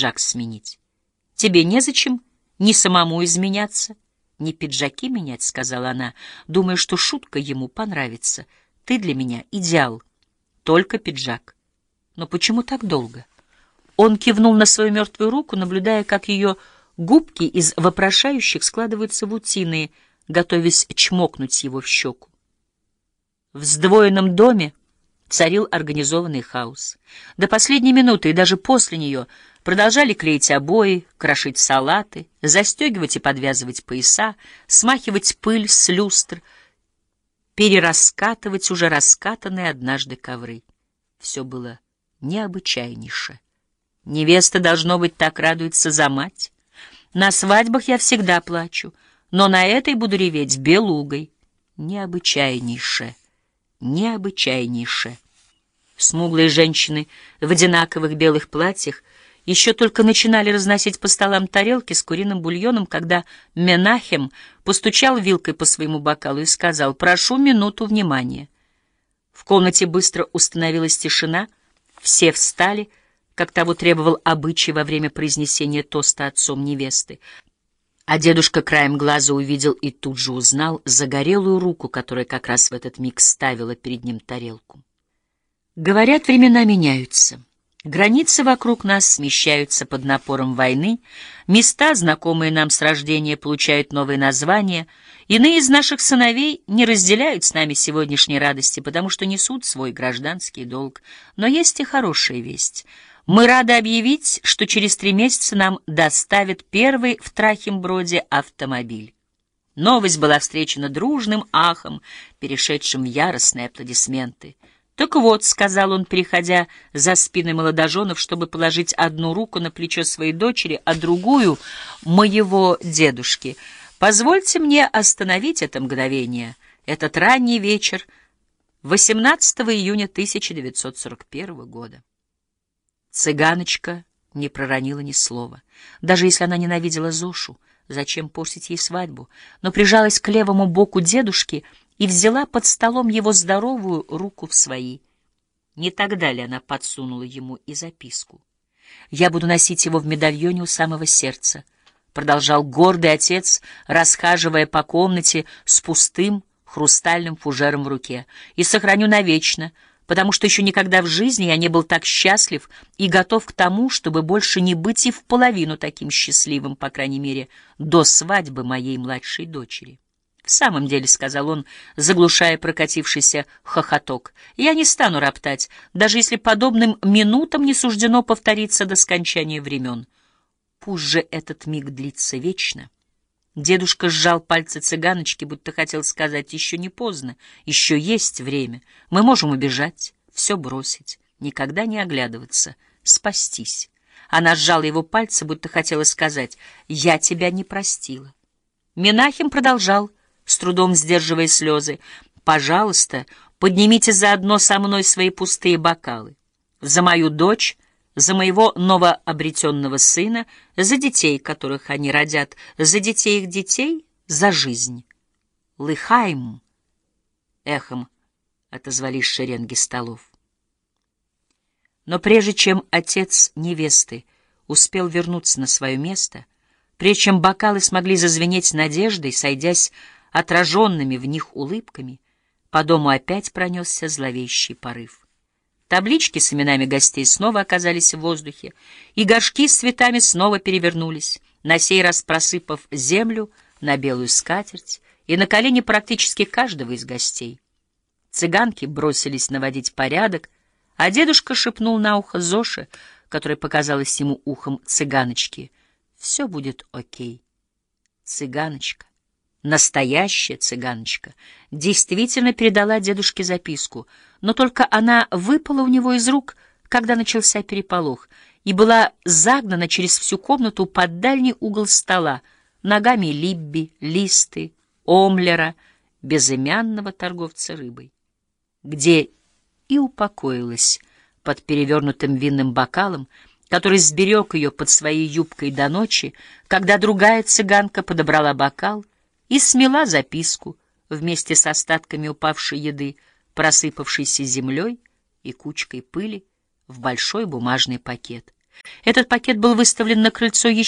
пиджак сменить. Тебе незачем ни самому изменяться, ни пиджаки менять, — сказала она, думая, что шутка ему понравится. Ты для меня идеал, только пиджак. Но почему так долго? Он кивнул на свою мертвую руку, наблюдая, как ее губки из вопрошающих складываются в утиные, готовясь чмокнуть его в щеку. В сдвоенном доме царил организованный хаос. До последней минуты и даже после нее продолжали клеить обои, крошить салаты, застегивать и подвязывать пояса, смахивать пыль с люстр, перераскатывать уже раскатанные однажды ковры. Все было необычайнейше. Невеста, должно быть, так радуется за мать. На свадьбах я всегда плачу, но на этой буду реветь белугой. Необычайнейше необычайнейше. Смуглые женщины в одинаковых белых платьях еще только начинали разносить по столам тарелки с куриным бульоном, когда Менахем постучал вилкой по своему бокалу и сказал «Прошу минуту внимания». В комнате быстро установилась тишина, все встали, как того требовал обычай во время произнесения тоста отцом невесты. А дедушка краем глаза увидел и тут же узнал загорелую руку, которая как раз в этот миг ставила перед ним тарелку. Говорят, времена меняются. Границы вокруг нас смещаются под напором войны, места, знакомые нам с рождения, получают новые названия, иные из наших сыновей не разделяют с нами сегодняшней радости, потому что несут свой гражданский долг. Но есть и хорошая весть — мы рады объявить, что через три месяца нам доставят первый в Трахимброде автомобиль. Новость была встречена дружным ахом, перешедшим в яростные аплодисменты. «Так вот», — сказал он, переходя за спиной молодоженов, чтобы положить одну руку на плечо своей дочери, а другую — моего дедушки, — «позвольте мне остановить это мгновение, этот ранний вечер 18 июня 1941 года». Цыганочка не проронила ни слова. Даже если она ненавидела Зошу, зачем портить ей свадьбу, но прижалась к левому боку дедушки и взяла под столом его здоровую руку в свои. Не тогда ли она подсунула ему и записку? «Я буду носить его в медальоне у самого сердца», — продолжал гордый отец, расхаживая по комнате с пустым хрустальным фужером в руке, «и сохраню навечно», потому что еще никогда в жизни я не был так счастлив и готов к тому, чтобы больше не быть и в половину таким счастливым, по крайней мере, до свадьбы моей младшей дочери. «В самом деле», — сказал он, заглушая прокатившийся хохоток, — «я не стану роптать, даже если подобным минутам не суждено повториться до скончания времен. Пусть же этот миг длится вечно». Дедушка сжал пальцы цыганочки, будто хотел сказать, еще не поздно, еще есть время. Мы можем убежать, все бросить, никогда не оглядываться, спастись. Она сжала его пальцы, будто хотела сказать, я тебя не простила. Минахим продолжал, с трудом сдерживая слезы, пожалуйста, поднимите заодно со мной свои пустые бокалы. За мою дочь за моего новообретенного сына, за детей, которых они родят, за детей их детей, за жизнь. Лыхайм! Эхом отозвались шеренги столов. Но прежде чем отец невесты успел вернуться на свое место, прежде чем бокалы смогли зазвенеть надеждой, сойдясь отраженными в них улыбками, по дому опять пронесся зловещий порыв. Таблички с именами гостей снова оказались в воздухе, и горшки с цветами снова перевернулись, на сей раз просыпав землю на белую скатерть и на колени практически каждого из гостей. Цыганки бросились наводить порядок, а дедушка шепнул на ухо Зоше, которая показалась ему ухом цыганочки. «Все будет окей, цыганочка». Настоящая цыганочка действительно передала дедушке записку, но только она выпала у него из рук, когда начался переполох, и была загнана через всю комнату под дальний угол стола ногами Либби, Листы, Омлера, безымянного торговца рыбой, где и упокоилась под перевернутым винным бокалом, который сберег ее под своей юбкой до ночи, когда другая цыганка подобрала бокал и смела записку вместе с остатками упавшей еды, просыпавшейся землей и кучкой пыли в большой бумажный пакет. Этот пакет был выставлен на крыльцо еще